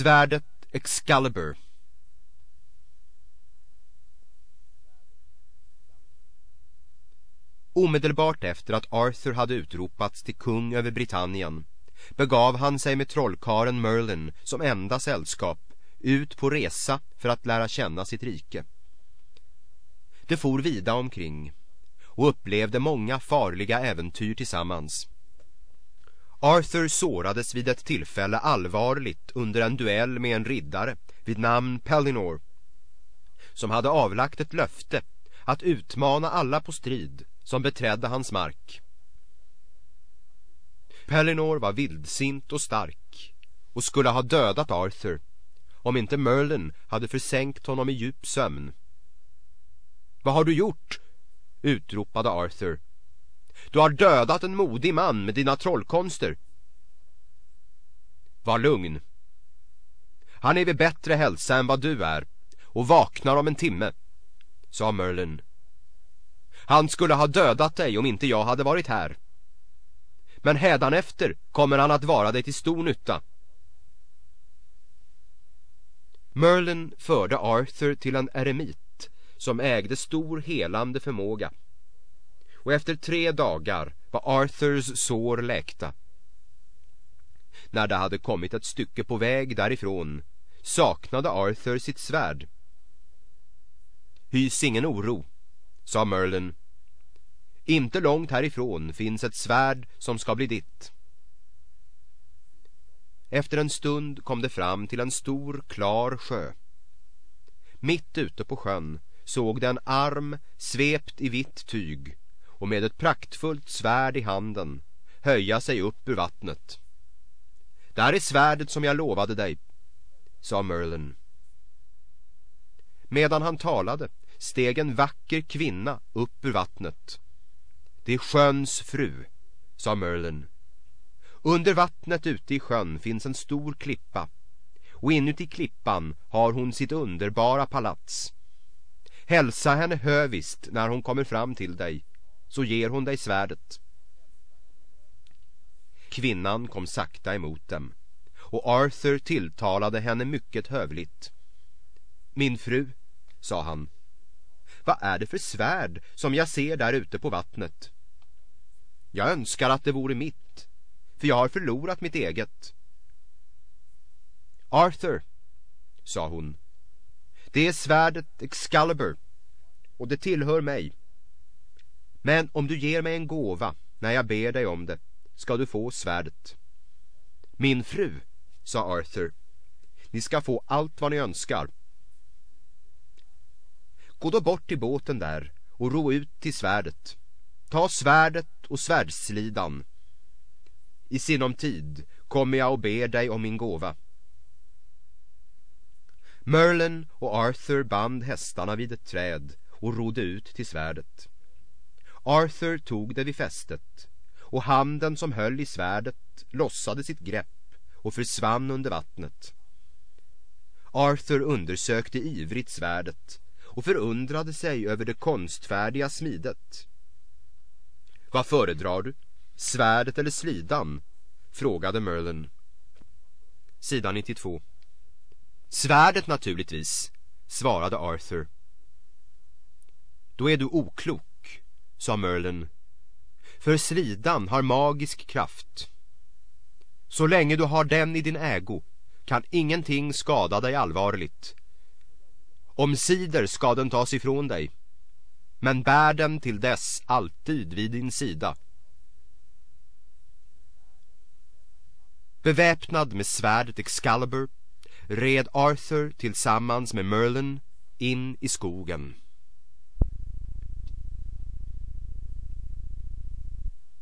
Svärdet Excalibur Omedelbart efter att Arthur hade utropats till kung över Britannien begav han sig med trollkaren Merlin som enda sällskap ut på resa för att lära känna sitt rike. De for vida omkring och upplevde många farliga äventyr tillsammans. Arthur sårades vid ett tillfälle allvarligt under en duell med en riddare vid namn Pellinor som hade avlagt ett löfte att utmana alla på strid som beträdde hans mark. Pellinor var vildsint och stark och skulle ha dödat Arthur om inte Merlin hade försänkt honom i djup sömn. Vad har du gjort? utropade Arthur. Du har dödat en modig man med dina trollkonster. Var lugn. Han är vid bättre hälsa än vad du är och vaknar om en timme, sa Merlin. Han skulle ha dödat dig om inte jag hade varit här. Men hädanefter kommer han att vara dig till stor nytta. Merlin förde Arthur till en eremit som ägde stor helande förmåga. Och efter tre dagar var Arthurs sår läkta. När det hade kommit ett stycke på väg därifrån saknade Arthur sitt svärd. Hys ingen oro, sa Merlin. Inte långt härifrån finns ett svärd som ska bli ditt. Efter en stund kom det fram till en stor klar sjö. Mitt ute på sjön såg de en arm svept i vitt tyg och med ett praktfullt svärd i handen höja sig upp ur vattnet. Där är svärdet som jag lovade dig, sa Merlin. Medan han talade steg en vacker kvinna upp ur vattnet. Det är sjöns fru, sa Merlin. Under vattnet ute i sjön finns en stor klippa och inuti klippan har hon sitt underbara palats. Hälsa henne hövist när hon kommer fram till dig, så ger hon dig svärdet. Kvinnan kom sakta emot dem och Arthur tilltalade henne mycket hövligt. Min fru, sa han, vad är det för svärd som jag ser där ute på vattnet? Jag önskar att det vore mitt, för jag har förlorat mitt eget. Arthur, sa hon, det är svärdet Excalibur och det tillhör mig. Men om du ger mig en gåva när jag ber dig om det ska du få svärdet. Min fru, sa Arthur, ni ska få allt vad ni önskar. Gå då bort till båten där och ro ut till svärdet. Ta svärdet och svärdslidan. I sinom tid kommer jag och ber dig om min gåva. Merlin och Arthur band hästarna vid ett träd och rodde ut till svärdet. Arthur tog det vid fästet och handen som höll i svärdet lossade sitt grepp och försvann under vattnet. Arthur undersökte ivrigt svärdet och förundrade sig över det konstfärdiga smidet. Vad föredrar du? Svärdet eller slidan? Frågade Merlin. Sidan 92 Svärdet naturligtvis, svarade Arthur. Då är du oklok, sa Merlin. För slidan har magisk kraft. Så länge du har den i din ägo kan ingenting skada dig allvarligt. Om sider ska den tas ifrån dig, men bär den till dess alltid vid din sida. Beväpnad med svärdet Excalibur red Arthur tillsammans med Merlin in i skogen.